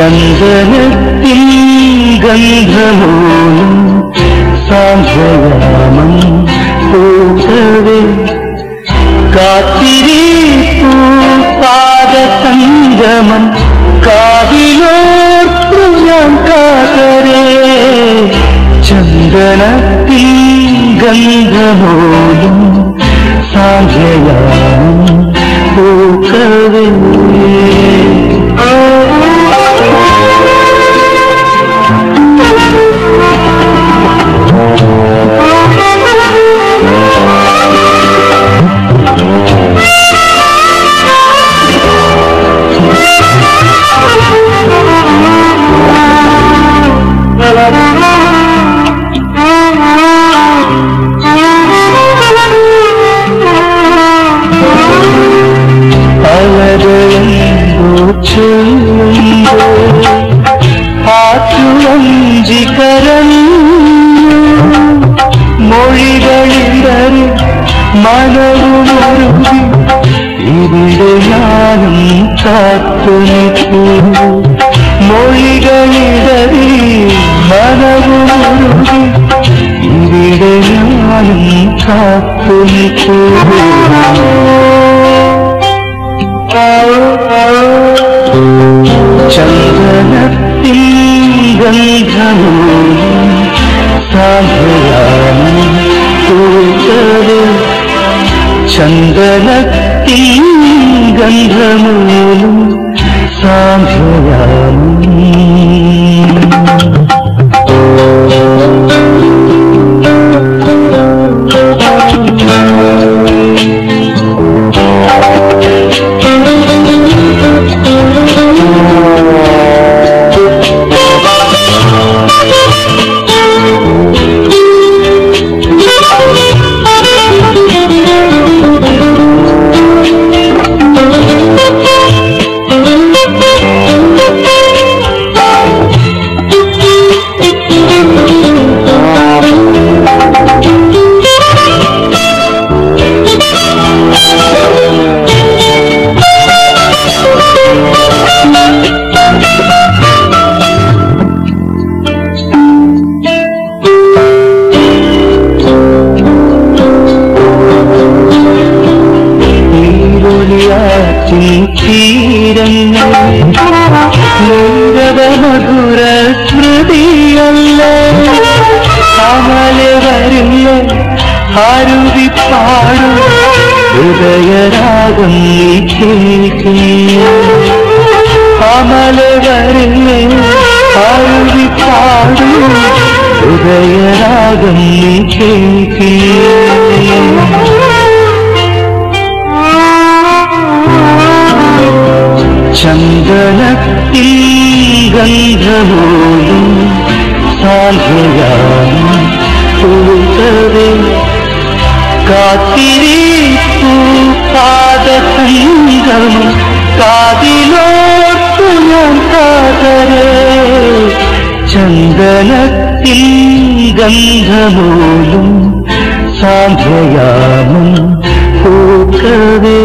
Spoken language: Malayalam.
ചന്ദനത്തിൻ ഗന്ധമൂലം സാന്ത്വയാമം പൂക്കവേ കാത്തിരിപ്പൂ പാദസംഗമം കാവിലോർത്തു ഞാൻ കാതരേ ചന്ദനത്തിൻ ഗന്ധമൂലം സാന്ധ്യയാമം പൂക്കവേ ചൊല്ലുമ്പോ ആറ്റുവഞ്ചികരഞ്ഞു മൊഴികളിലറി മനവുമൊരുകി ഇവിടെ ഞാനും കാത്തു നിൽക്കൂ മൊഴികളിലറി മനവുമൊരുകി ഇവിടെ ഞാനും കാത്തു നിൽക്കൂ ചന്ദനത്തിൻ ഗന്ധമൂലം സാധയാമം പൂക്കവേ ചന്ദനത്തിൽ ഗന്ധമൂലം നീരവമധുര സ്മൃതിയല്ലേ അമലെ വരില്ല അരുവി പാടും. ഹൃദയരാഗം നീ കേൾക്കില്ല അമലെ വരില്ല അരുവി പാടും. ഹൃദയരാഗം നീ കേൾക്കില്ല ചന്ദനത്തിൽ ഗന്ധമൂലം സാധ്യയാമം പൂക്കവേ കാത്തിരിപ്പൂ പാദസംഗമം കാതിലോർത്തു ഞാൻ കാതരേ ചന്ദനത്തിൽ ഗന്ധമോലും സാധ്യയാമം പൂക്കവേ